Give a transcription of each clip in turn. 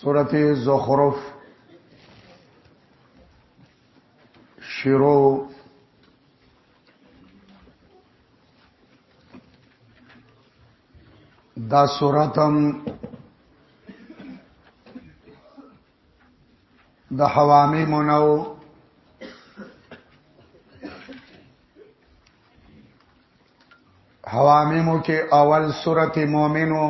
سورت زخرف شروع دا سورتم د حوامی منو حوامی مو کې اول سورته مؤمنو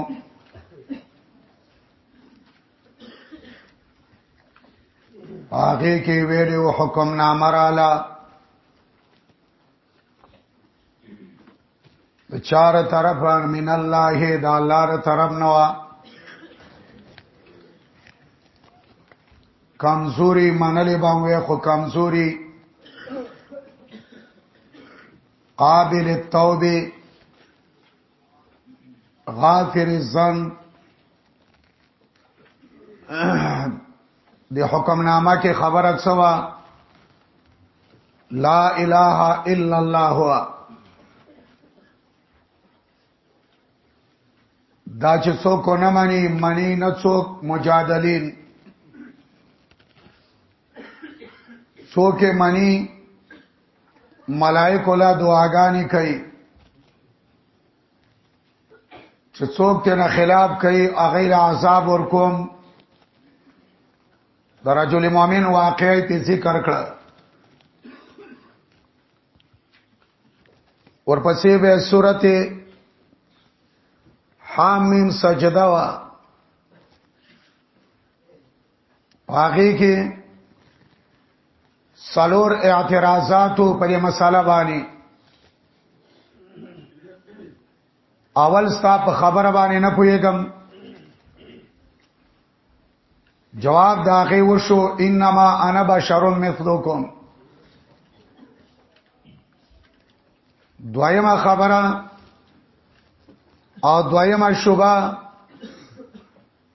هغه کې ویلو حکم نامراله د چار طرف من الله د الله تر طرف نوا کمزوري منلې باندې خو کمزوري قابل التوبه غافر الزن د حکم نامه کې خبره څوا لا اله الا الله دا چې څوک نه مانی مانی نه څوک مجادلین څوک مانی ملائکه لا دعاګانی کوي چې څوک ته نه خلاف کوي غیر عذاب ورکوم د رجل مؤمن واقعي ته ذکر کړ ورپسې به سورته حامیم سجده وا واقعي کې سلور اعتراضاتو په دې مساله باندې اول ستا په خبره باندې نه پويګم جواب داغه وشو انما انا بشر مثلکم دویمه خبره او دویمه شوبه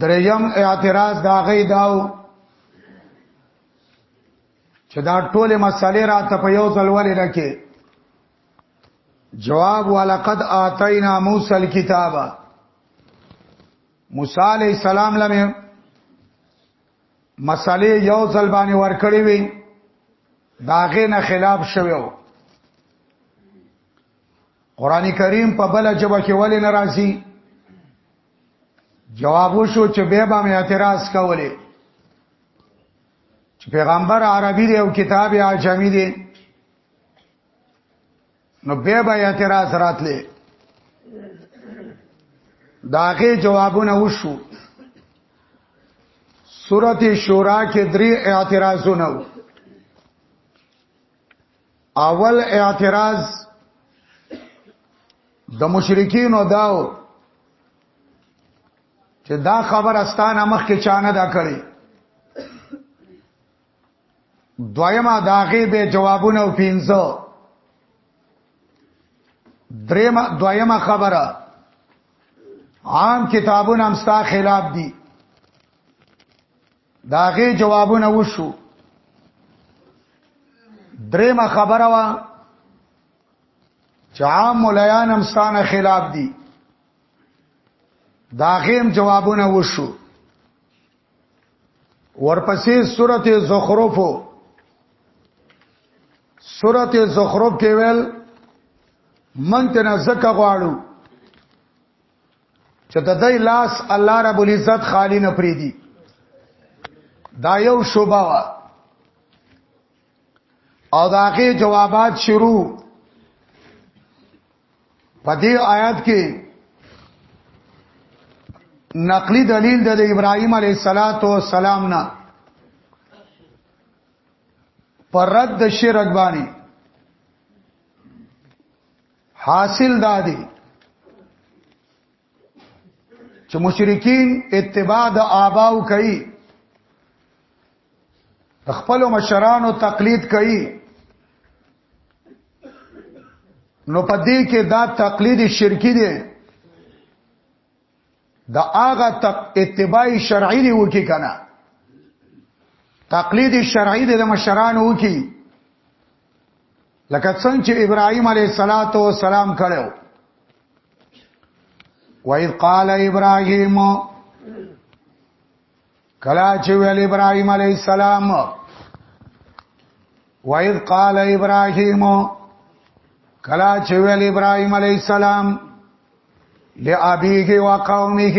دریم اعتراض دا غي داو چې دا ټوله مسالې را ته په یو ځل ولې راکې جواب ولقد اتینا موسی الكتاب موسی علی السلام لمه مسالې یو ځل باندې ورکړې وي داغه نه خلاف شویو قران کریم په بل جبه کې ولې ناراضي جواب وشو چې به به مې اعتراض کولې چې پیغمبر عربي دی او کتاب یې عجمي دی نو به به اعتراض راتلې داغه جوابونه وشو سورته شورا کې درې اعتراضونه وو اول اعتراض د مشرکینو داو چې دا خبر استانه مخ کې چانه دا کړی دویمه داغه به جوابونه او پینځو دریمه دویمه خبره عام کتابونه هم ستا خلاف دي داغه جوابونه وشو دریمه خبره وا چې عام مليان هم ستانه خلاف دي دا غیم جوابونه وشو ورپسې سورته زخرف سورته زخرف کې ویل من ته نه زکه غواړو چې د دې لاس الله رب العزت خالی نه پریدي دا یو شوبه او داغه جوابات شروع په دې آیات کې نقلی دلیل د ابراهیم علیه السلام نه پر رد د شرک باندې حاصل دادی چې مشرکین اتباع د آباو کوي د خپل مشرانو تقلید کوي نو پدې کې دا تقلید شرکی دی دا هغه اتباع شرعی دی وکی کنه تقلید شرعی دی د مشرانو وکی لکه څنګه چې ابراهيم عليه صلوات و سلام کړو وَإِذْ قَالَ إِبْرَاهِيمُ کلا چې ویل ابراهيم عليه السلام وَإِذْ قَالَ إِبْرَاهِيمُ کلا چې ویل ابراهيم عليه السلام لأبيه وقومه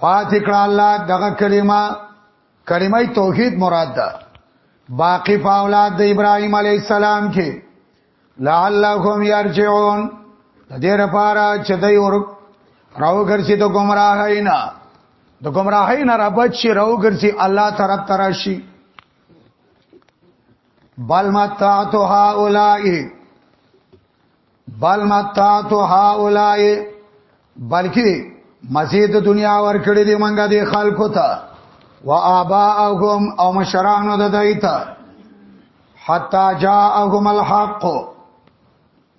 پاتې کړه الله دغه کلمه کلمه توحید مراد ده باقی په اولاد د ابراهیم علی السلام کې لعلهم یرجعون د دې لپاره چې دوی ور راوګرځي د گمراهی نه د گمراهی نه رابط شي راوګرځي الله طرف تراشي بل متعت هؤلاء بل متات هؤلاء بلکې مزید دنیا ور کړې دي منګه دي خلکو ته و آباءهم او مشرانو د دایت حتا جاءهم الحق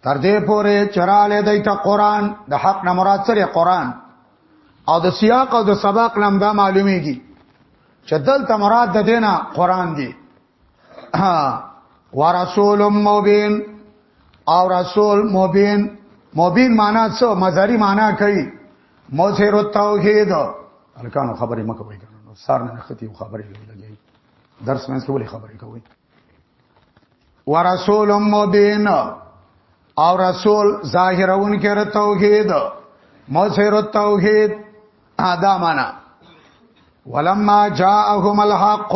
تر دې پورې چراله دایت قران د حق نه مراد سره قران او د سیاق او د سبق نام دا معلومیږي چې دلته مراد د دینه قران دی ورسول مبین او رسول مبین مبین معنا څه مظهری معنا کوي موثر التوحید الکانو خبرې مکه وایي نو سار نه ختی خبرې لګي درس مې څه ولې خبرې کوي ورسول مبین او رسول ظاهرون کې توحید موثر التوحید ادا معنا ولما جاءهم الحق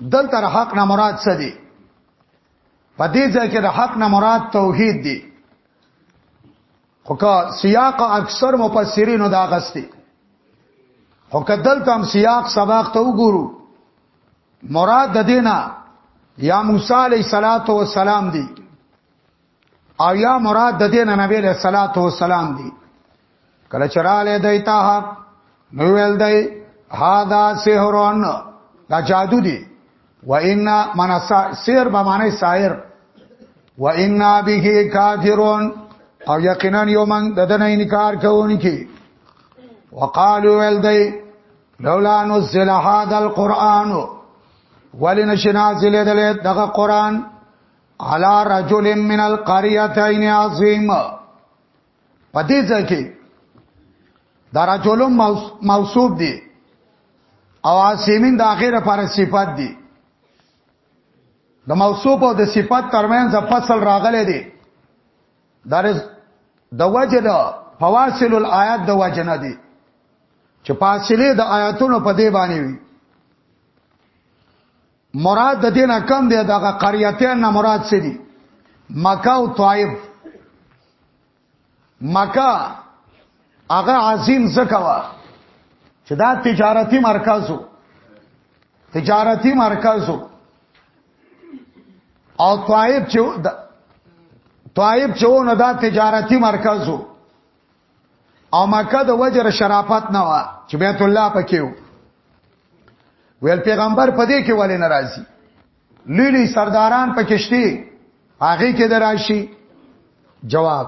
دل تر حق نه مراد څه دی په دې ځای کې د حق نه مراد توحید دی خو که سیاق اکثر مفسرینو دا غستی خو که دلته هم سیاق سباق ته وګورو مراد د دینا یا موسی علیه صلاتو والسلام دی او یا مراد د دین نبی له صلوات و سلام دی کله چراله دایتا نو ویل دای هاذا سحرون دا جادو دی و ان من سحر به معنی ساحر و ان به کافرون او یقینا یو من د دنه انکار کوونکی وقالو ویل دای لولا نزل هذا القران ولنشنا ذل دغه قران علا رجل من القريتين عظيم پدې ځکه دا رجل موصوب دي او عاصمین د اخره پر صفات دي د موصوب او د صفات ترمنځ فصل راغلي دي درز د وجه د فواصل الآیات د وجه نه دي چې فاصله د آیاتونو په دی باندې وي مراد د دینه کم دی دغه قریتین نه مراد څه دي مکه او طائف مکه هغه عظیم زکوا چې دا تجارتی مرکزو تجارتی مرکزو او طائف چې طائف چې ونه دا تجارتی مرکزو او مکه د وجر شرافت نه وا چې بیت الله پکې وو ویل پیغمبر پدې کې ولې ناراضي لیلی سرداران پکشتي هغه کې دراشي جواب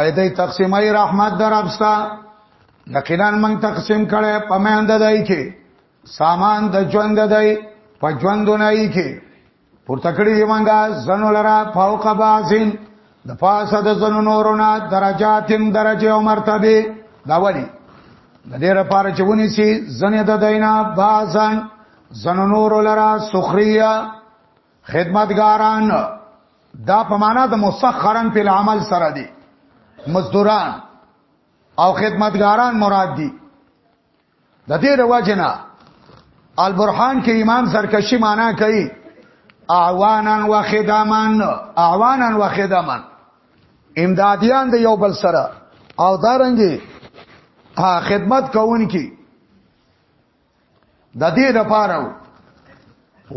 ایدای تقسیمای رحمت در ابستا یقینا من تقسیم کړه پمند دای کې سامان د ژوند دای په ژوندونه یې کې پورته کړی دی مونږه زنو لرا فوق بازین د پاسه د زنو نورونه درجاتم درجه او مرتبه دا ولی د دې لپاره چې ونی سي زنه د دینا بازان زنو نور لرا سخریا خدمتګاران دا په معنا د مسخرن په عمل سره دي مزدوران او خدمتګاران مراد دي د دې رواجنه البرهان کې امام زرکشي معنا کوي اعوانا وخدامان اعوانا وخدامان امدادیان د یو بل سره او دارنګي ها خدمت کوونکی د دې لپاره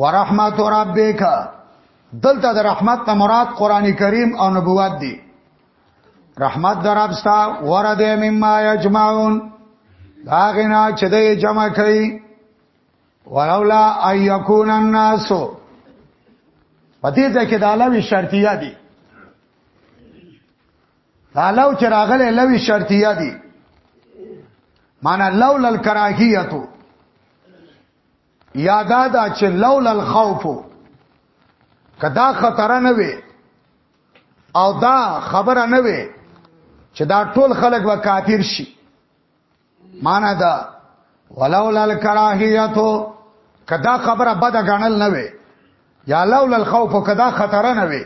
ورحمت ربک دلته د رحمت نه مراد قران کریم او نبوت دی رحمت دربستا ورده مما یجمعون داغنا چې دې جمع کړي ولولا ايكون الناس پدې ځکه د علاوه شرطیه دي دا لو چې راغله لوي شرطیه دي معنا لولا الکراهیتو یادا دا چې لولا الخوف کدا خطر نه وي او دا خبره نه وي چې دا ټول خلک به کافر شي معنا دا ولولا الکراهیتو کدا خبره بد غنل نه وي یا لولا الخوف کدا خطر نه وي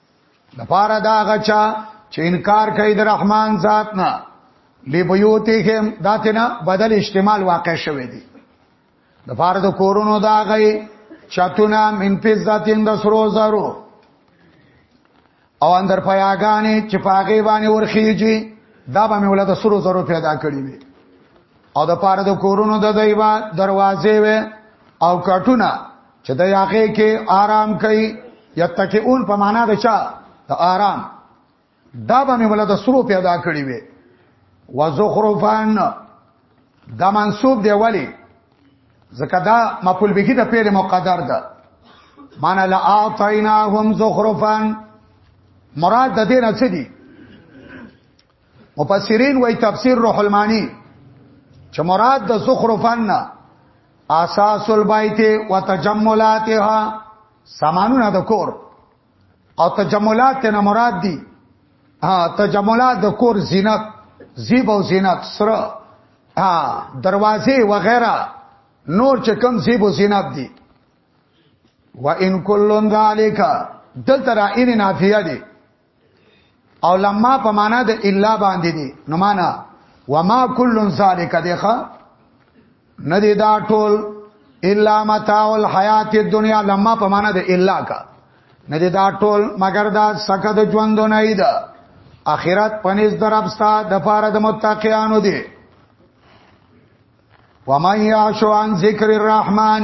د پاره دا غچا چې انکار کوي د رحمان ذات نه لبیوتهم داتنا بدل استعمال واقع شوه دی د پاره د کورونو دا غي چتونا من فزاتین د سرو زرو او اندر پیاګانې چې پاګې باندې ورخیږي دا به مولا د سرو زرو پیدا کړی وي او د پاره د کورونو د دیوا دروازې و او کټونه چې د یاغې کې آرام کوي یتکئون په معنا د چا د آرام دا به موږ له سرو پیدا کړی وي وزخرفان دا منسوب دی ولی زکه دا مقبول به کی د پیل مقدر ده معنا لا اعطیناهم زخرفان مراد د دې نه څه دي مفسرین وای تفسیر روح المانی چې مراد د زخرفن اساس البیت وتجملاتها سامانونه د کور او تجملات نه مراد دي ها تجملات د کور زینت زیب او زینت سره ها دروازې وغیرہ نور چې کم زیب او زینت دي وان کلن ذالک دلته را ان نافیه دي او لما په معنا د الا باندې دي نو معنا وما كل ذلك دغه ندی دا ټول الا متاع الحیات الدنیا لما په معنا د الا کا ندی دا ټول مگر دا سکه د ژوند نه اید اخرت پنځ دربستا د فار د متقینانو دی ومن یعشو عن ذکر الرحمن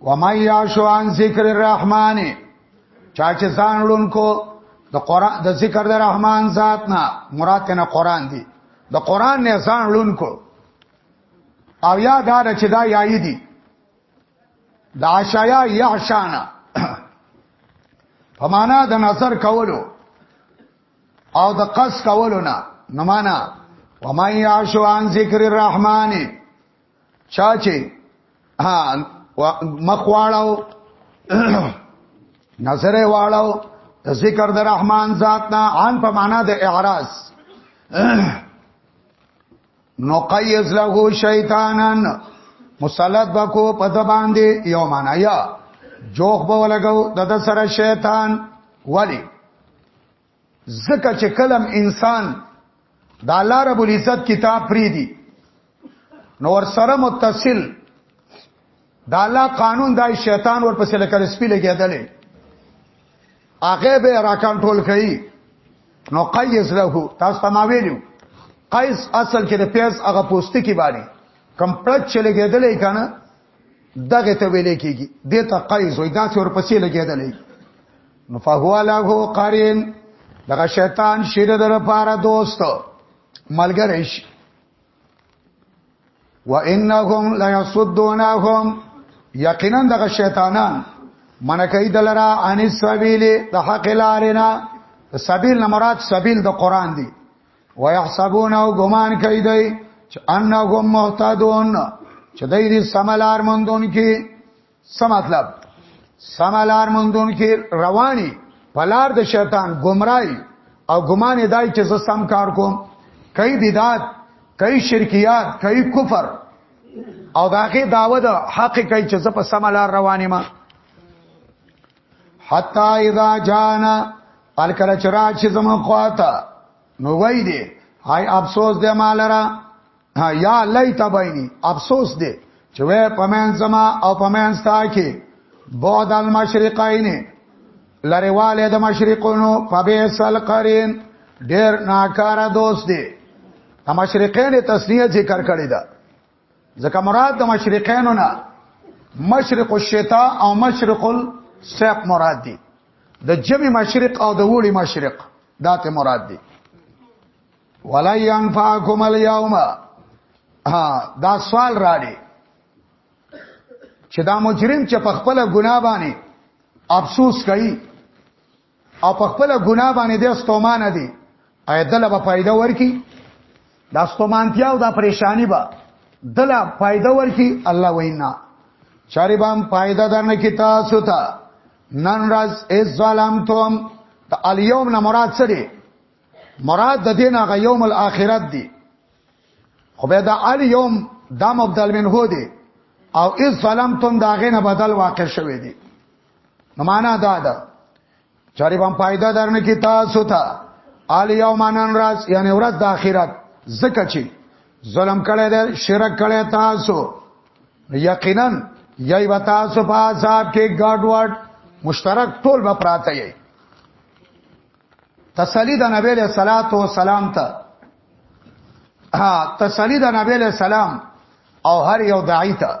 وما یعشو عن ذکر الرحمن چا چې ځان لونکو د قران د ذکر د رحمان ذات نه مراد نه قران دی د قران نه ځان لونکو او یا دا چې دا یای دی د عشایا یعشانا په معنا د نظر کولو او د قص کولو نه نمانا وما یعشو عن ذکر الرحمن چا چې ها مخواړو نظر واړو ذکر د رحمان ذات نه ان په معنا د اعراض نقیز له شیطانن مسلط بکو په د باندې یو معنا یا جوخ به ولګو د سره شیطان ولی ځکه چې کلم انسان د الله رب العزت کتاب پری دی نو ور سره متصل د الله قانون دای شیطان ور پسې لکه سپی لګیدلې هغه به را کنټرول کړي نو قیس له تاسو ته ما ویلو قیس اصل کې د پیاز هغه پوسټ کې باندې کم پړچ چلګېدلې کنه دغه ته ویل کېږي د ته قیز وي دا څور پسې لګېدلې نو فهو له قرین دغه شیطان شیر در پاره دوست ملګری شي وانهم ليصدونهم یقینا دغه شیطانان من کوي دلرا ان سبیل د حق لارنا سبیل نه مراد سبیل د قران دی ويحسبون او ګمان کوي دی چې انهم مهتدون چې دای دې سملار مندون کې څه مطلب سملار مندون کې رواني پلار د شیطان گمراهي او ګمان دای چې زه سم کار کوم کای بدعت کای شرکیات کای کفر او داغه داوه د حق کای چې زه په سملار رواني ما حتا اذا جانا الکل چرا چې زمو خواته نو وای دی هاي افسوس دې مالرا یا لیت بیني افسوس دې چې وې پمن زما او پمن ستا کې بعد المشرقین لریواله د مشرقونو فبئس القرین ډیر ناکاره دوست دی د مشرقین تسنیه ذکر کړی دا ځکه مراد د مشرقینو نه مشرق الشتاء او مشرق السیف مراد دي د جمی مشرق او د وړي مشرق داته مراد دي ولا ينفعكم اليوم ها دا سوال راړي چې دا مجرم چې په خپل ګناه باندې افسوس کوي او په خپل ګناه باندې د استومان دي ایدله به فائدہ ورکی دا استومانتیا او دا پریشانی به دله فائدہ ورکی الله وینا چاری بام فائدہ درنه کی تاسو ته نن راز ای ظالم توم ته الیوم نه مراد څه دی مراد د دین هغه یوم الاخرت دی خو به دا الیوم دا مبدل منه دی او ای ظالم توم دا غینه بدل واقع شوه دی نو معنا دا ده چاري باندې پایده درنه کی تاسو ته آل یومانن راز یعنی ورځ د آخرت زکه چی ظلم کړی دی شرک کړی تاسو یقینا یی و تاسو په عذاب کې ګاډ واډ مشترک ټول به پراته یی تسلی د نبی له صلوات و سلام ته ها تسلی د نبی له سلام او هر یو داعی ته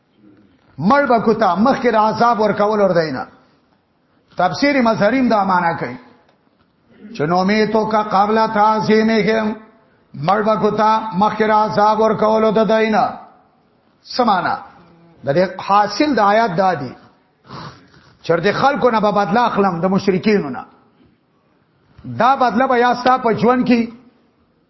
مړ بکوتا مخکې د عذاب ورکول ور دینه تفسیر مظهریم دا معنا کوي چې نو می تو کا قبل تعظیمهم مړ بکوتا مخکې د عذاب ورکول ور دینه سمانا د دې حاصل د آیات دادی چرته خلکو نه به بدلا اخلم د مشرکینو نه دا بدله به یا ستا په ژوند کې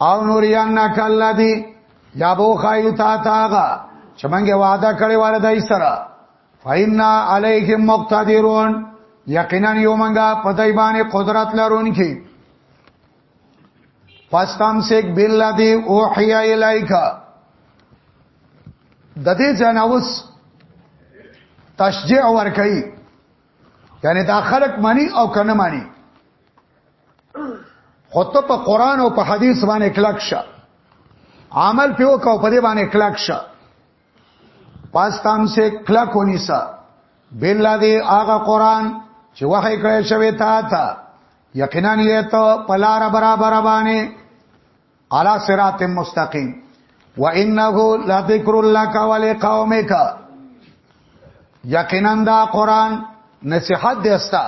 او نوریانک الذی یا بو خایو تا تاغه چې منګه وعده کړی واره دای سره فینا علیهم مقتدرون یقینا یو منګه په دای باندې قدرت لرونکي فاستم سیک بالذی اوحی الیک د دې جناوس تشجیع ور کوي یعنی دا خلق مانی او کنه مانی خو ته په قران او په حديث باندې کلک شه عمل پیو کو په دې باندې کلک شه پس تام سے کلک ونیسا بلا دې هغه قران چې وحی کړی شوی تا ته یقینا یې ته پلار برابر باندې علی صراط مستقیم وانه لذکر لک ولقومک یقینا دا قران نصیحت دیستا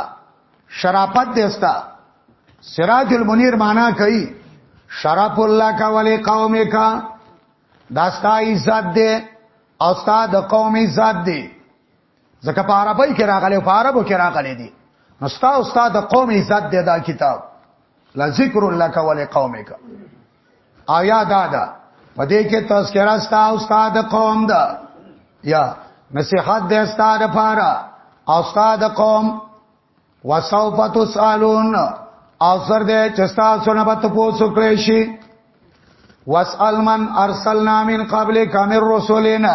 شرافت دیستا سراج المنیر معنا کوي شرف الله کا ولی قوم کا داستا عزت دے او ستا د قوم عزت دے ځکه په عربی کې راغلی په عربو کې راغلی دی نو ستا او ستا د قوم عزت دی دا کتاب لا ذکر لك ولقومك او یا دا دا په دې کې تذکرہ ستا او ستا د قوم دا یا نصیحت دې ستا د پاره او ستا د قوم وسوف تسالون او سر دې چې ستا سونه به تاسو کړی شي واسال من ارسلنا من قبل کامل رسولنا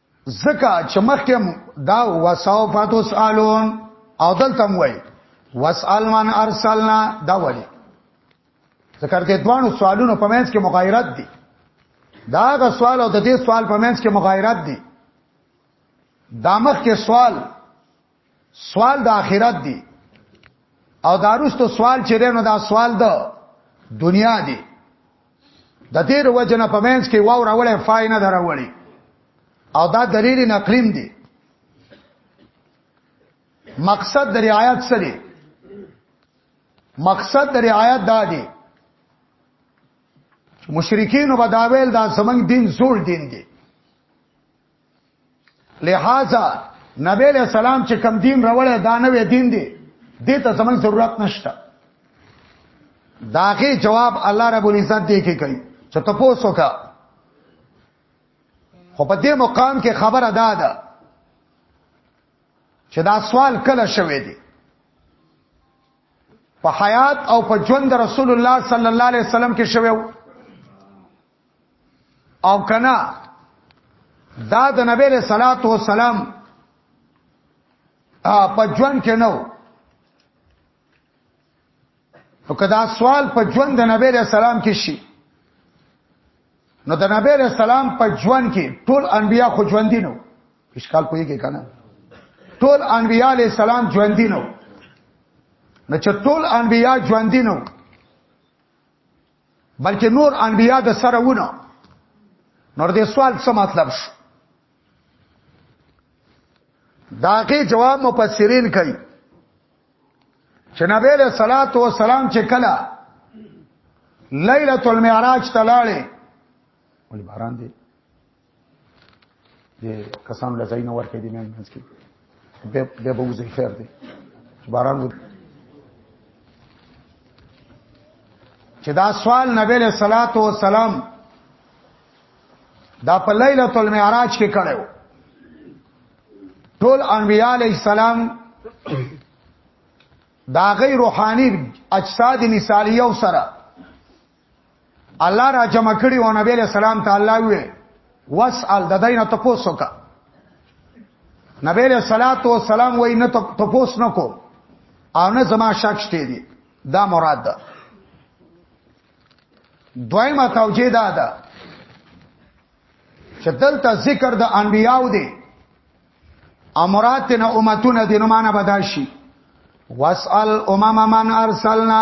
زکه چې مخکې دا وساو فاتو سالون او دلته موي وسال من ارسلنا دا ولی ذکر کې دوانو سوالونو په منځ کې مغایرت دي دا غ سوال او د دې سوال په منځ کې مغایرت دي دا مخ کې سوال سوال د آخرت دی او داروستو سوال چې رنو دا سوال د دنیا دی د دې وروجنه په منځ کې واو راولې فای نه دراولې او دا دلیل نقلیم دی مقصد د رعایت سره مقصد د رعایت دا دی مشرکین وبداویل دا سمنګ دین زوړ دین دی لہذا نبی علیہ السلام چې کم دین راوړی دا نوې دین دی دې ته زمنګ ضرورت نشته داغه جواب الله رب العزت دی کې کوي چې تاسو کا خو په دې مقام کې خبر ادا ده چې دا سوال کله شوې دي په حیات او په ژوند رسول الله صلی الله علیه وسلم کې شوی او کنا دا د نبی له صلوات و سلام په ژوند کې نو نو کدا سوال په ژوند د نبی له سلام کې شي نو د نبی له سلام په ژوند کې ټول انبیا خو ژوند دي نو اشکال پوي کې کنه ټول انبیا له سلام ژوند دي نو نو چې ټول انبیا ژوند دي نو بلکې نور انبیا د سره ونه نور دې سوال څه مطلب شو داغه جواب مفسرین کوي چې نبی له صلوات و سلام چې کلا ليله المعراج تلاله ولې باران دی دې کسان له ځای نه ورکې دي نن منځ کې به به وځي خیر دی چې باران وځي چې دا سوال نبی له صلوات و سلام دا په ليله المعراج کې کړو ټول انبیاء علیہ السلام دا غي روحاني اجساد مثالیه سره الله را جمع کړي او نبی له سلام تعالی وي واسال د دینه تاسو کا نبی له صلوات و سلام وای نه تاسو نه کو او نه زما شک شته دي دا مراد ده دویمه توجیه دا ده چې دلته ذکر د انبیاو دی امرات نه امتونه دینه معنا بداشي واسال امم من ارسلنا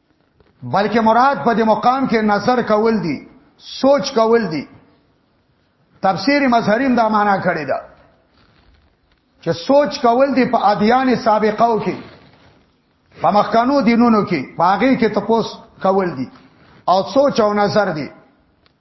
بلکې مراد په دې مقام کې نظر کول دي سوچ کول دي تفسیر مظهریم دا معنا کړی دا چې سوچ کول دي په ادیان سابقو کې په مخکانو دینونو کې باغې کې تپوس کول دي او سوچ او نظر دي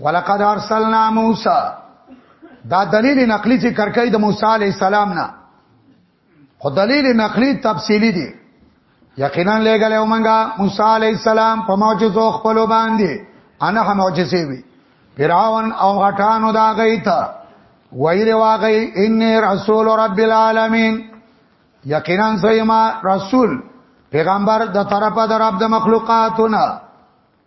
ولقد ارسلنا موسی دا دلیل نقلی چې کرکې د موسی علی السلام نه خو دلیل نقلی تفصیلی دی یقینا لګل او منګه موسی علی السلام په معجزو خپل باندې انا هم معجزې وی فراون او غټانو دا غیت ویل واغی ان رسول رب العالمین یقینا سیما رسول پیغمبر د طرفه د رب د مخلوقاتونه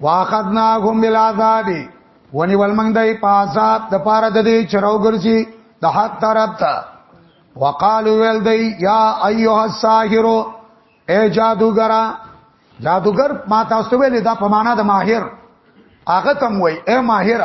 واخذناهم بالعذاب ونی ولمن دای په عذاب د پاره د دې چرو ګرځي د حق طرف ته وقالو ویل دی یا ایها الساحر اے جادوګر جادوګر ما تاسو ویل دا په معنا د ماهر هغه تم وای اے ماهر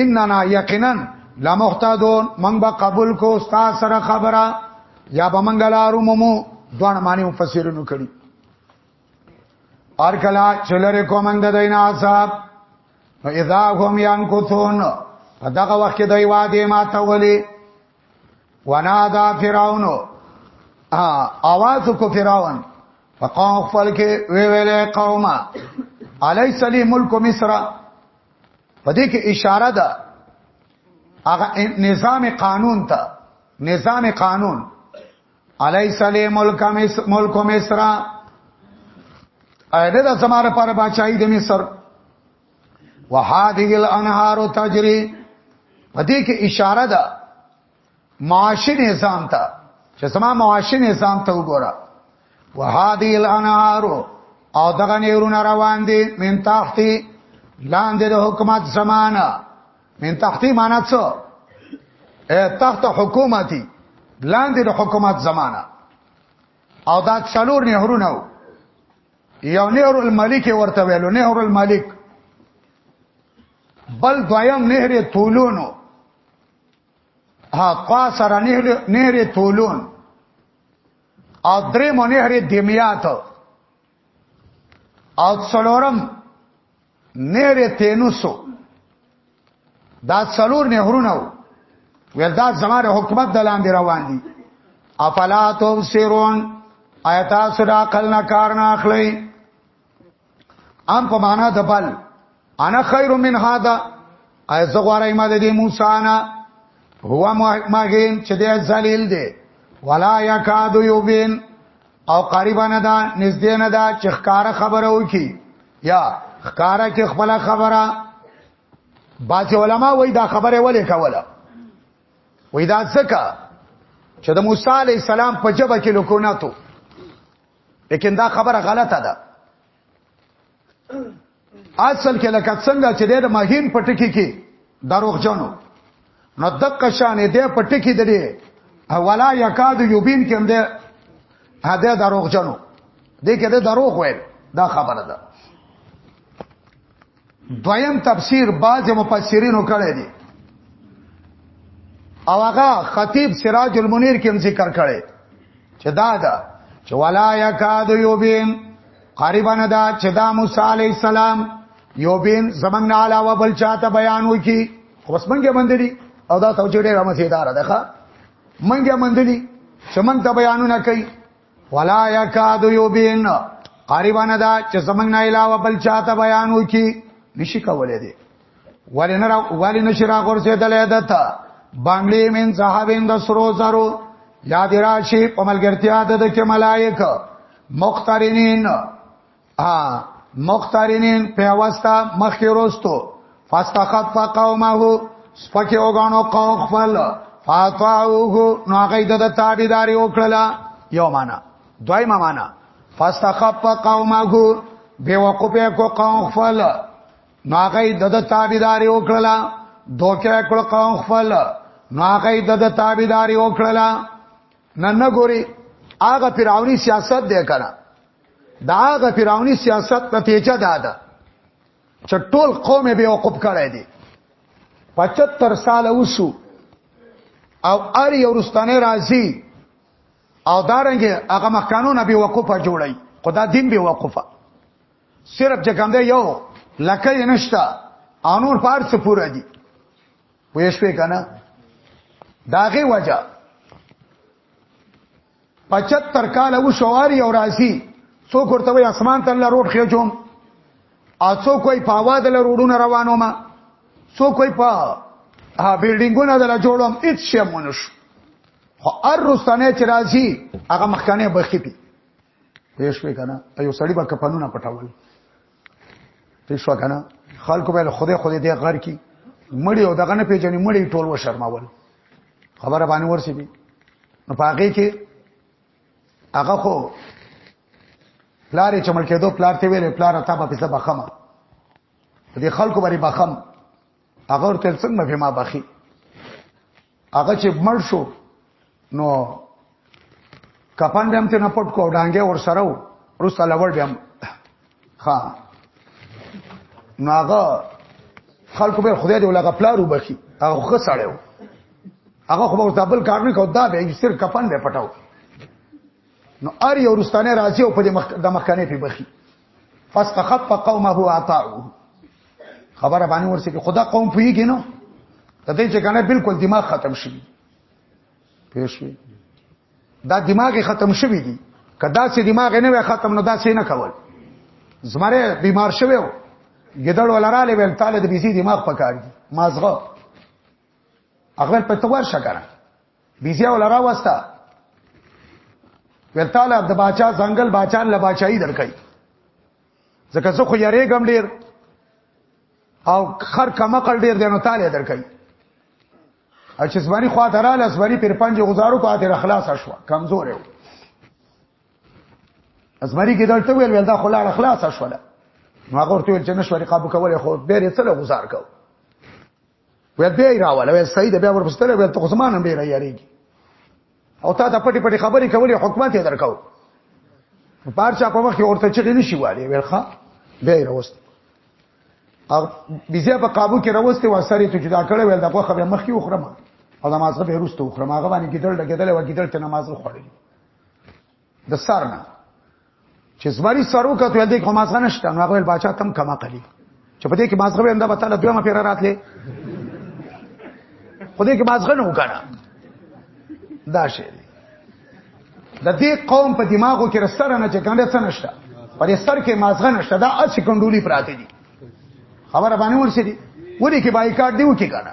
اننا یقینا لمحتدون من با قبول کو ستا سره خبره یا به منګ لارو مومو دوه معنی مفسرینو کړي ار کلا چلره کومنګ د دینه عذاب نو اذا هم ينكثون په دغه وخت کې دوی واده ما ته ولي ونادا فرعون اواز کو فرعون فقام خپل کې وی ویلې قومه الیس لی ملک مصر په دې کې اشاره ده هغه نظام قانون ته نظام قانون علی سلیم ملک مصر ملک مصر اې دا زماره پر بچای د مصر وهذه الانهار تجري پدې کې اشاره ده معاشي نظام ته چې سما معاشي نظام ته وګوره وهذه الانهار او دغه نهرونه روان دي من تحتي لاندې د حکومت زمانہ من تحتي معنی څه تحت حکومتي لاندې د حکومت زمانہ او دا څلور نهرونه یو نهر الملک ورته ویلو نهر الملک بل دویم نهر طولونو ها قاصر نهر نهر تولون او درې مو نهر دمیات او څلورم نهر تینوسو دا څلور نهرونه ول دا زماره حکومت د لاندې روان دي افلا تبصرون آیات سره عقل نه کار نه اخلي ام په معنا د بل انا خیر من هذا ایز غواره ما د موسی انا هو ماګین چې د ذلیل دی ولا یکاد یوبین او قریبا نه دا نږدې نه دا چې ښکارا خبره وکي یا ښکارا کې خپل خبره باج علماء وای دا خبره ولې کوله وای دا څکه چې د موسی علی السلام په جبه کې لکوناتو لیکن دا خبره غلطه ده اصل کې لکه څنګه چې د ماهین په ټکی کې دروغ جنو نو دقه شان دې په ټکی دې ولا یکاد یوبین کې هم دې هدا دروغ جنو دې کې دې دروغ ویل دا خبره ده دویم تفسیر بعض مفسرینو کړی دی او هغه خطیب سراج المنیر کې ذکر کړی چې دا دا چې ولا یکاد یوبین قریبا نه دا چې دا موسی علی السلام یوبین زمنګ نه علاوه بل چاته بیان وکي اوس منګه مندلی او دا توجیه ډیره مزیدار ده ښا منګه مندلی چې من ته بیانونه کوي ولا یکاد یوبین قریبانه دا چې زمنګ نه علاوه بل چاته بیان وکي نشي کولای دی ولنه را ولنه شرا غور سي دلې دتا بنگلې من صاحبین د سرو زرو یاد راشي په ملګرتیا د کې ملائک مختارینین ها مختارینین په واسطه مخکې وروستو فاستخف قومه سپکه وګانو قوم خپل فاطاعوه نو هغه د تابعداري وکړه یو معنا دویمه معنا فاستخف قومه به وقفه کو قوم خپل نو هغه د تابعداري وکړه دوکه کړ قوم خپل نو هغه د تابعداري وکړه نن ګوري هغه فرعوني سیاست دی کړه دا هغه فرعوني سیاست نتیجه ده ده چې ټول قوم به وقوف کړی دی 75 سال وشو او ار یو رستانه راځي او دارنګ هغه مخکانو نبی وقوفه جوړی خدا دین به وقوفه صرف چې کوم دی یو لکه یې نشتا انور پار څه پورا دي وې شوې کنه داغه وجہ 75 کال و شواری او راسی څوک ورته وي اسمان ته الله روټ خېجوم ا څوک کوئی په هوا د روډونه روانو ما څوک کوئی په ها بلډینګونه دلا جوړوم هیڅ شی مونږ خو ار رستانه چې راځي هغه مخکانه بخیتی پېښ وی کنه ایو سړی به کپنونه پټول پیښو کنه خلکو به خوده خوده دې غر کی مړی او دغه نه پیژنې مړی ټول و شرماول خبره باندې ورسې دي نو پاګه کې هغه خو پلار چې ملکې دو پلار ته ویلې پلار ته په پیسه بخمه دې خلکو باندې بخم هغه ورته څنګه به ما بخي هغه چې مړ شو نو کفن به هم ته نه پټ کو ډانګه ور سره و روس لوړ بیا ها نو هغه خلکو به خدای دې ولغه پلارو بخي هغه خو سړیو هغه خو به دبل کار نه کو دا به سر کفن به پټاو نو ار یو رستانه راځي او په د مخ د مخکنه په بخي فاستخف قومه اطاعوه خبره باندې ورسې کې خدا قوم پويږي نو کته چې کنه بالکل دماغ ختم شي پېښوي دا دماغ ختم شوی دی کدا چې دماغ نه وي ختم نو دا څه نه کول زمره بیمار شوی و ګډړ ولراله ویل تعالی د بيزي دماغ پکار دي مازغه اغل په توار شګره بیزیا ولا راوستا ورتاله د باچا ځنګل باچا له باچای درکای ځکه زه خو یاري ګم ډیر او خر کما کړ ډیر دینو تاله درکای او چې زمری خوا دراله زمری پر پنځه غزارو پاتې رخلاص شو کمزور یو زمری کې دلته ویل ویل دا خلا رخلاص شو لا ما ورته ویل چې نشو رقاب کولای خو به یې څه غزار کو وې بیا یې راواله وې سید بیا ورپسته وې ته عثمان هم ډیر یاریږي او تا ته پټي پټي خبرې کولې حکومت یې درکاو بار چا په مخ ورته چغې نشي والی ورخه بیا یې راوست او بيزه په قابو کې راوست و سره ته جدا کړې ول دغه خبره مخ کې وخرم او نماز به روسته وخرم هغه باندې کېدل لګېدل و کېدل ته نماز خوړلې د سر نه چې زمری سر وکړو دې کومه ځان نشته نو هغه بچا تم کما قلی چې په دې کې مازغه انده به تعالی دویمه پیره راتلې خو دې کې مازغه نه وکړه دا شی د دې قوم په دماغو کې رسره نه چې کنده څه نشته پر سر کې مازغه نشته دا اسی کندولي پراته دي خبره باندې ورسېدي ولې کې بایکاټ دی وکي کنه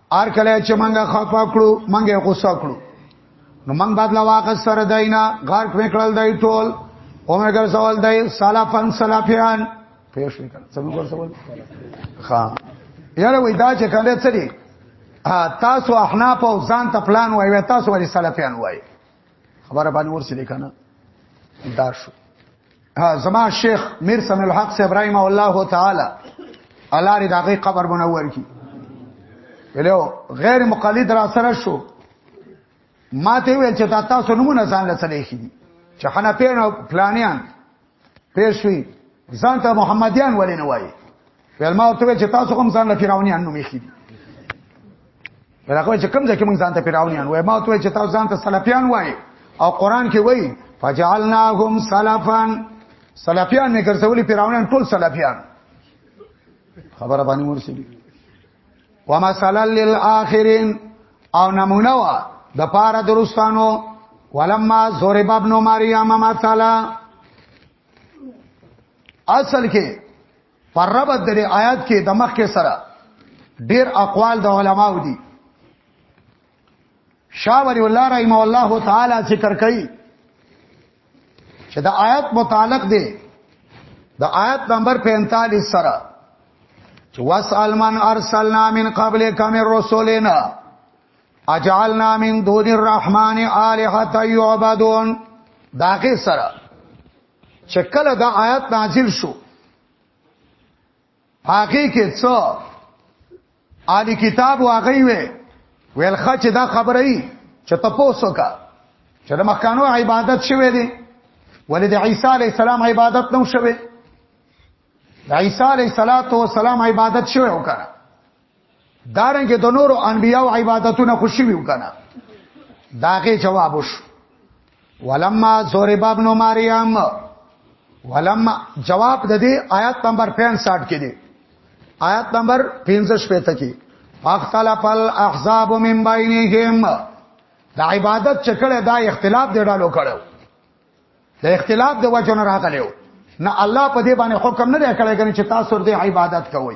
ار کله چې مونږه خپا کړو مونږه غوسه کړو نو مونږ بعد لا واقع سره داینا غار کې کړل دای ټول عمر ګر سوال دای سلافن سلافیان پیش وکړ څنګه ګر سوال ها یاره وای دا چې کله چلی تاسو احناف او ځان ته پلان وای تاسو ولې سلافیان وای خبره باندې ورسې لیکنه دا شو زما شیخ میر سمع الحق صاحب رحم الله تعالی الله ری داغه قبر منور کی ویلو غیر مقلد را سره شو ما ته ویل چې تاسو نمونه ځان لسلې خې دي چې خنا پیر پلانیان پیر شوی ځان ته محمدیان ولې نه وایي ویل ما ورته چې تاسو کوم ځان له فرعونیان نومې خېدي راغوي چې کوم ځکه موږ ځان ته فرعونیان وای ما ورته چې تاسو ځان ته سلفیان وای او قران کې وای فجعلناهم سلفان سلفیان نه ګرځولي فرعونیان ټول سلفیان خبره باندې ورسېږي ومثلا للآخرین او نمونه وا د پاره درستانو ولما زورب ابن مریم مثلا اصل کې پر رب د آیات کې د مخ کې سره ډیر اقوال د علماو دي شاه ولی الله رحم الله تعالی ذکر کوي چې د آیات متعلق دی د آیت نمبر 45 سره چې واسال من ارسلنا من قبل کم رسولنا اجعلنا من دون الرحمن الها يعبدون داغه سره چې کله دا آیات نازل شو هغه کې څو عالی کتاب واغی وی ویل خچ دا خبره ای چې تاسو کا چې د مکانو عبادت شوه دی ولې د عیسی علی السلام عبادت نو شوه د عیسی علی السلام عبادت شوه وکړه دارنګه د دا نورو انبیاو عبادتونه خوشی ویو کنه داغه جواب وش ولما زورب ابن مریم ولما جواب د دې آیات نمبر 65 کې دی آیات نمبر 15 پته کې فاختلف الاحزاب من بینهم دا عبادت چکړه دا اختلاف دی ډالو کړو د اختلاف د وجه نه راغلیو نه الله په دې باندې حکم نه دی کړی چې تاسو دې عبادت کوئ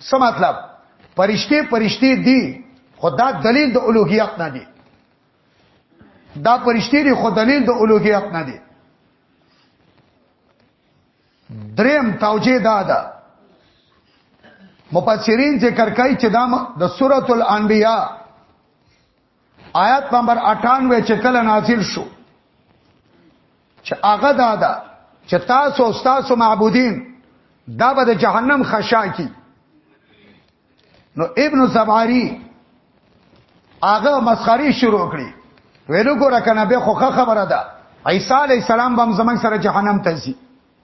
څه مطلب پرشته پرشته دي خدا دلیل د الوهیت نه دي دا پرشته دي خو دلیل د الوهیت نه دي دریم توجیه دا ده مفسرین ذکر کوي چې دا د سورۃ الانبیاء آیات نمبر 98 چې کله نازل شو چې هغه دا ده چې تاسو او تاسو معبودین دا به د جهنم خشا کی نو ابن زباری هغه مسخري شروع کړی ویلو ګور کنه به خو خبره ده عیسی علی السلام بم زمنګ سره جهنم ته ځي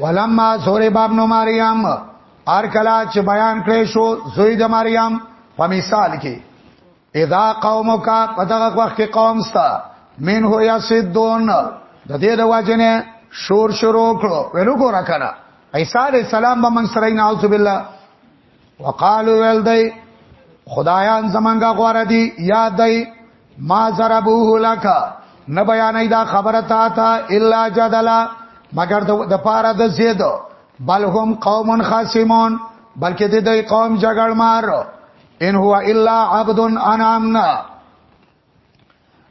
ولما سورې باب نو مریم ار کلا چې بیان کړې شو زوی د مریم په مثال کې اذا قومک پدغه وخت کې قوم ستا من هو یسدون د دې د واجنې شور شروع کړو ورو ګور کنه عیسی علی السلام به من سره نعوذ بالله وقالو ول دی خدایان زمانګه غواره دی یاد دی ما ضربوه لك نه بیانې دا خبره تا ته الا جدلا مگر د پاره د زید بل هم قوم خاصمون بلکې د دې قوم جګړمار ان هو الا عبد انعامنا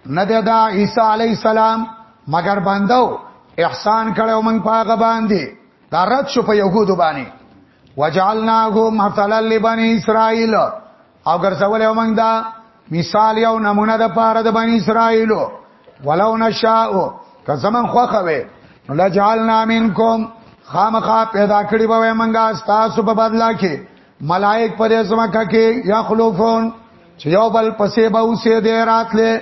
نه ده دا عیسی علی السلام مگر باندو احسان کړو موږ په هغه باندې دا رد شو په يهودو باندې وجعلناه مثلا لبني اسرائيل او ګرځولې موږ دا مثال یو نمونه د پاره د بني اسرائيل ولو نشاء که زمون خوخه وي لجعلنا منکم خامخا پیدا کړی به موږ تاسو په بدلا کې ملائک پر زمکه کې یا خلوفون چې یو بل پسې به اوسې دې راتله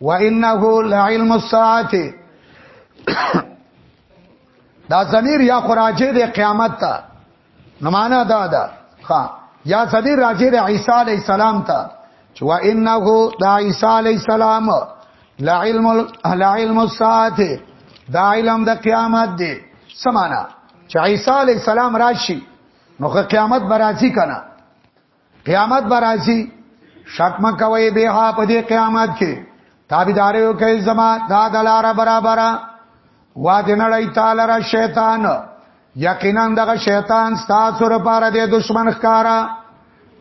و انه لعلم الساعه دا زمير یا خراجه د قیامت ته نمانا دا دا ها یا زمير راجه د عیسی علی السلام ته چې و انه دا عیسی علی السلام لعلم لعلم الساعه دا علم د قیامت دی سمانا چې عیسی علی السلام راشي نو که قیامت برازي کنه قیامت برازي شک مکوي به ها په دې قیامت کې تابعداریو کوي زما دا دلار برابر واده نړۍ تعالی را شیطان یقینا دغه شیطان ستاسو لپاره د دشمن ښکارا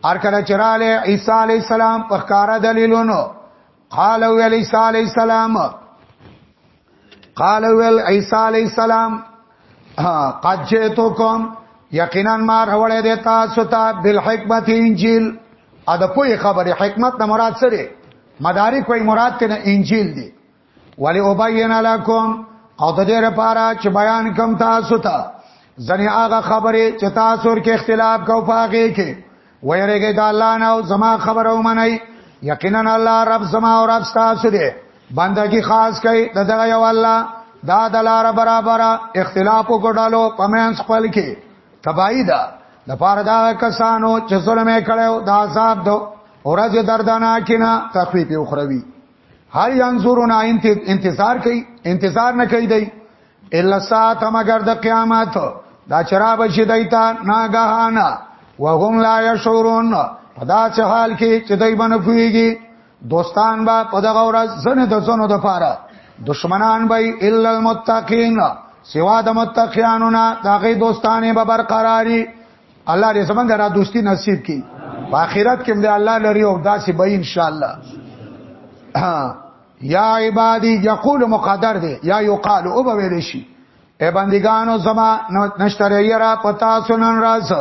ارکل چراله عیسی علی السلام په ښکارا دلیلونو قال ویل عیسی علی السلام قال ویل عیسی علی السلام قد جئتکم یقینا ما راوړې د تاسو ته بل حکمت انجیل ا د پوی خبره حکمت نه مراد سره مدارک وای مراد ته انجیل دی ولی ابین لکم او د دې لپاره چې بیان کم تاسو ته ځنې هغه خبره چې تاسو ورکه اختلاف کو پاږي کې ويرګي د الله نه او زما خبره ومني یقینا الله رب زما او رب تاسو دې بندگی خاص کوي د دغه یو الله دا د لار برابر اختلاف وګړالو پمنس خپل کې تباہی ده د پاره دا کسانو چې ظلم کړو دا عذاب دو اورځ دردناکینا تخفیف اخروی هل ينظرون انتظار کوي انتظار نه کوي دی الا ساعت مگر د قیامت دا چرا بشي دایتا ناګهانا وهم لا يشعرون په دا چې حال کې چې دای باندې کويږي دوستان با په دغه ورځ زنه د زنو د پاره دشمنان به الا المتقین سوا د متقینو نه دغه دوستانه به برقراری الله دې زمونږ را دوستي نصیب کړي په آخرت کې دې الله لري او داسې به ان شاء الله یا عبادی یقول مقدر دی یا یقال او به ویل شي اے بندگانو زما نشتره یرا پتا سنن راز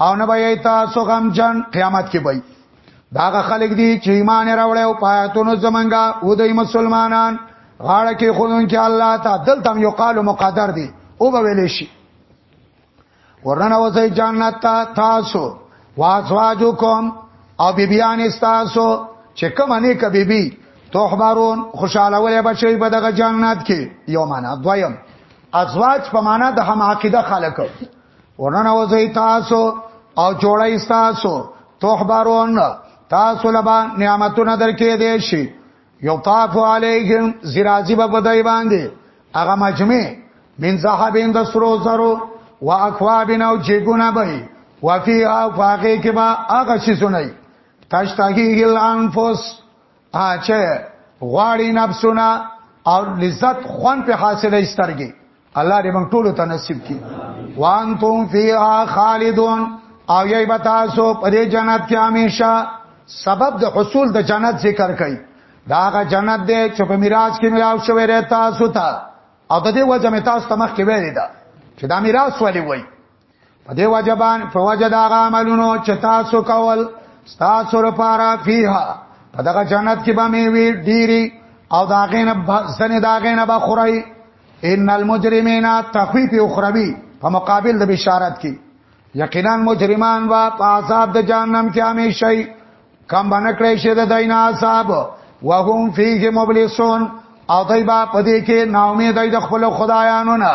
او نه به تاسو غم جن قیامت کې وای داغه خلک دي چې ایمان راوړل او پاتونو زمنګا و دای مسلمانان غاړه کې خودون کې الله ته دلته یو قالو مقدر دي او به ویل شي ورنه وځي جنت ته تاسو واسواجو کوم او بیبیان استاسو چې کوم نه ک بیبي تخبرون خوشاله ولې بچي په دغه جنت کې یو معنا دویم ازواج په معنا د هم عقیده خلق ورنه وځي تاسو او جوړه استاسو تخبرون تاسو لبا نعمتونه درکې دي شي یطاف علیهم زراجی به بدای باندې هغه مجمع من ذهبین د سرو زرو و اکواب نو جګونه به وفي او فاقه کې با هغه شي سنای تشتهی الانفس اچه غواړي نفسونه او لذت خوان په حاصله سترګي الله دې موږ ټول ته نصیب کړي وانتم فیها خالدون او یی بتاسو په دې جنت کې همیشه سبب د حصول د جنت ذکر کړي داغه جنت دې چې په میراث کې ملاو شوی رې تاسو ته او د دې وجه مې تاسو ته مخ کې ویل دا چې دا میراث ولې وای په دې وجبان فوجد هغه عملونو چې تاسو کول تاسو لپاره فيها په دغه جنت کې به میوي ډيري او دا غینه سنې دا غینه به خورای ان المجرمین تخفیف اخروی په مقابل د بشارت کې یقینا مجرمان وا په عذاب د جهنم کې همیشئ کم باندې کړی شه د دینه عذاب وهم فیه مبلسون او دای با پدې کې ناامید د خپل خدایانو نه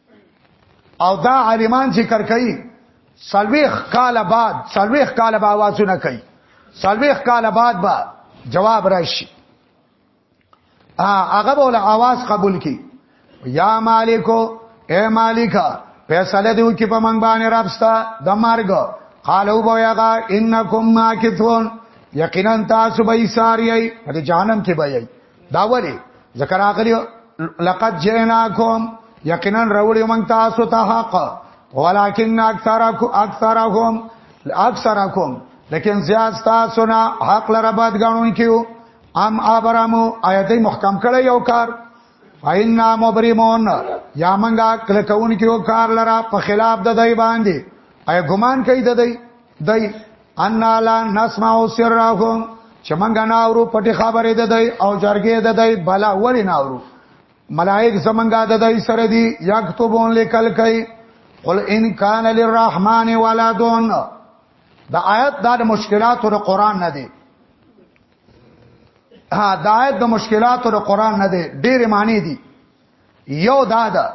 او دا عالمان ذکر کوي سلويخ کال بعد سلويخ کال بعد وازونه کوي سلويخ کال بعد با جواب راشي هغه بوله आवाज قبول کی یا مالکو اے مالکا فیصله دیو کی په من باندې رابستا د مرګ قالو بویاغا انکم ماکثون یقینا تاسو به ساری ای په جهنم کې به ای دا ولی ذکر اخلي لقد جئناکم یقینا راوړی مونږ تاسو ته حق ولکن اکثرکم اکثرهم اکثرکم لیکن زیاد تاسو نه حق لره بد غنون کیو ام ابرامو آیتې محکم کړی یو کار فإنا مبرمون یا منګه کله کون کیو کار لره په خلاف د دای باندې اي ګمان کوي د دای دای ان لا نسمع سرهم چې مونږ نه اورو پټي خبرې ده دای او جرګې ده دای بلا ولی نه اورو ملائک زمونږه ده دای سره دی یكتبون لیکل کوي قل ان کان للرحمن ولدون دا آیت دا د مشکلاتو د قران نه دی ها دا آیت د مشکلاتو د قران نه دی ډېر معنی دي یو دا ده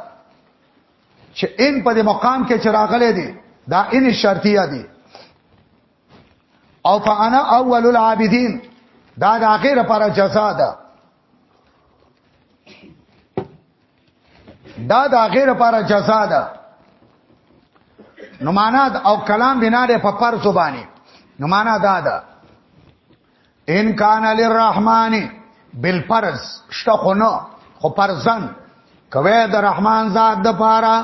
چې ان په دې مقام کې چراغلې دي دا ان شرطیه دي او فانا اول العابدین دا د اخر لپاره جزاء ده دا د اخر لپاره جزاء ده نو معنا او کلام بنا ده په پر زبانی نو معنا دا ده ان کان للرحمن بالفرض شته خو نه خو پرزن کوي د رحمان ذات د پاره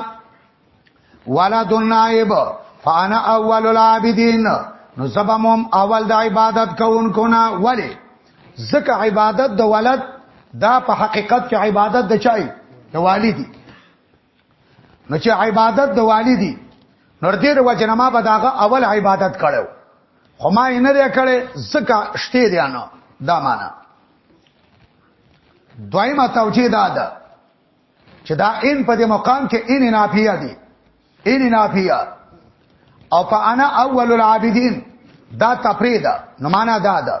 ولد النائب فانا اول العابدین نو زبمم اول د عبادت کوونکو نه ولی زکه عبادت د ولد دا په حقیقت کې عبادت د چای د والدی نو چې عبادت د والدي نور دې د وجنه ما به داغه اول عبادت کړو خو ما یې نه لري کړې زکه شته دی نه دا معنا دویمه توجیه دا ده چې دا ان په دې مقام کې ان نافیه دي ان نافیه او په انا اول العابدین دا تفریدا نو معنا دا ده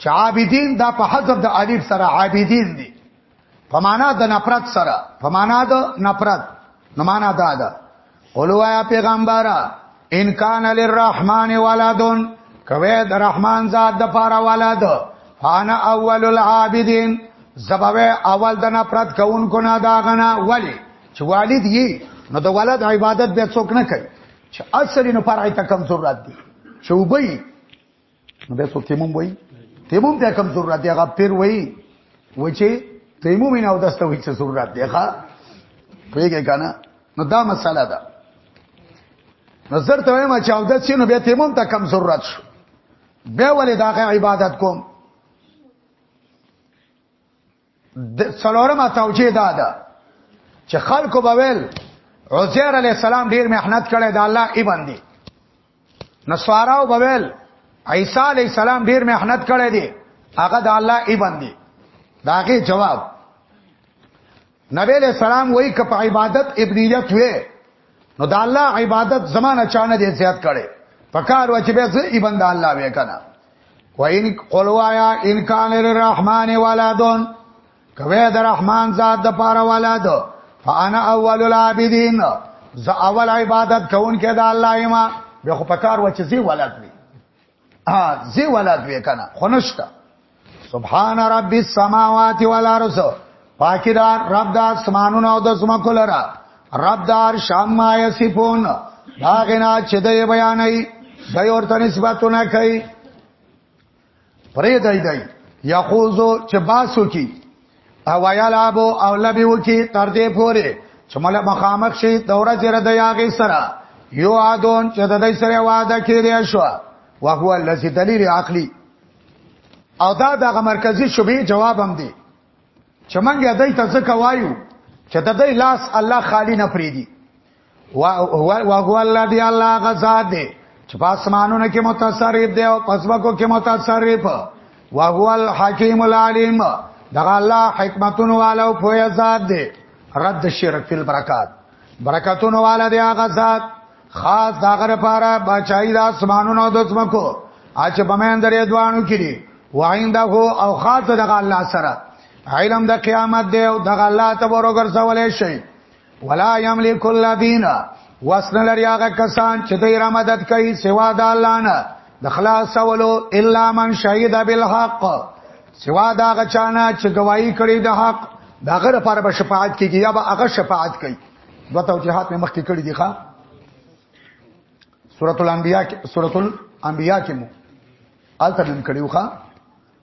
چې عابدین دا په حذف د الف سره عابدین دي په معنا د نفرت سره په معنا د نفرت نو معنا دا ده اولوایا پیغمبره ان کان للرحمن ولدن کوي د رحمان ذات د پاره ولد فانا اول العابدین زبوی اول د نفرت کوونکو نه دا غنا ولی چې والد یې نو د ولد عبادت به څوک نه کوي چې اصلي نو فرعي تکم ضرورت دي چې وبي نو به څوک تیمم وای تیمم ته کم ضرورت دی هغه پیر وای و چې تیمم نه او دسته وای چې ضرورت دی ښا پیګه کنه نو دا مسله ده نظر ته وایم چې او دسته نو به تیمم ته کم ضرورت شو به ولې دا عبادت کوم د څلورمه توجیه دا ده چې خلکو به ویل عزیر علی السلام ډیر محنت کړی دا الله ای باندې نسواراو به ویل عیسی علی السلام ډیر محنت کړی دی هغه د الله ای باندې داغه جواب نبی علیہ السلام وای ک په عبادت ابنیت وې نو د الله عبادت زمانه چانه دې زیات کړي پکار و چې به زه ای بنده الله وې کنه و ان قلوایا ان کان للرحمن ولدون کوي د رحمان ذات د پاره ولد فانا اول العابدین ز اول عبادت کون کې د الله ما به خو پکار و چې زی ولد وي ها زی ولاد وکنه خنشتا سبحان رب السماوات والارض پاکی دا رب دا اسمانون او د زمکو لرا رب دار شام ما یصفون دا غنا چې د بیانې د اورته نسبتونه کوي پرې دای دای یخوزو چې باسو کی او ویل ابو او لبی وکي تر دې پورې چې مله مخامخ شي دوره جره د یاغي سره یو عادون چې د دې سره وعده کړی شو او هو الذی دلیل عقلی او دا دغه مرکزی شوبې جواب هم دی چې مونږ دای ته څه کوایو چې د دې لاس الله خالی نه پریدي وا هو الذی الله غزاد دی چې پاسمانونو کې متصرف دی او پسبکو کې متصرف وا هو الحکیم العلیم دغه الله حکمتونو والا او پوهه ذات دی رد شرک فی البرکات برکتونو والا دی هغه ذات خاص داغه لپاره بچای د اسمانونو د زمکو اچ بمن درې دوانو کړي وعینده او خاص دغه الله سره علم د قیامت دی او دغه الله ته ورګرځولې شي ولا یملک الذین وسن لري هغه کسان چې دوی را مدد کوي سوا د الله نه د خلاص ولو الا من شهید بالحق سوا دا هغه چانه چې گواہی کړي د حق دا غره پر به شفاعت کیږي یا به هغه شفاعت کوي دوه توجيهات مې مخکې کړې دي ښا سورۃ الانبیاء سورۃ الانبیاء کې مو آلته نن کړیو ښا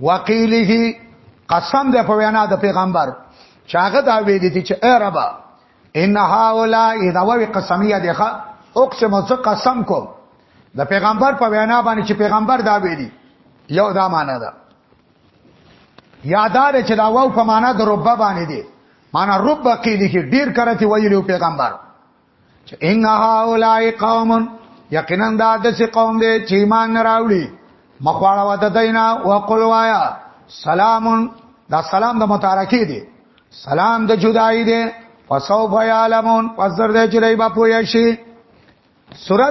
وقيله قسم ده په وینا د پیغمبر چاغه دا ویل دي چې اے رب ان هؤلاء اذا وی قسمیه ده اقسم ز قسم کو د پیغمبر په وینا باندې چې پیغمبر دا ویلي یو دا معنا ده یادار چې دا واو په معنا د رب باندې دي معنا رب قیل کې ډیر کرتی ویلو پیغمبر چې ان هؤلاء قوم یقینا دا د څه قوم دی چې ایمان نه راوړي مخواړه وته دینا وقل وایا سلام دا سلام د متارکی دی سلام د جدائی دی فسوف یعلمون پس در دې چې دای با پوهیږي سورۃ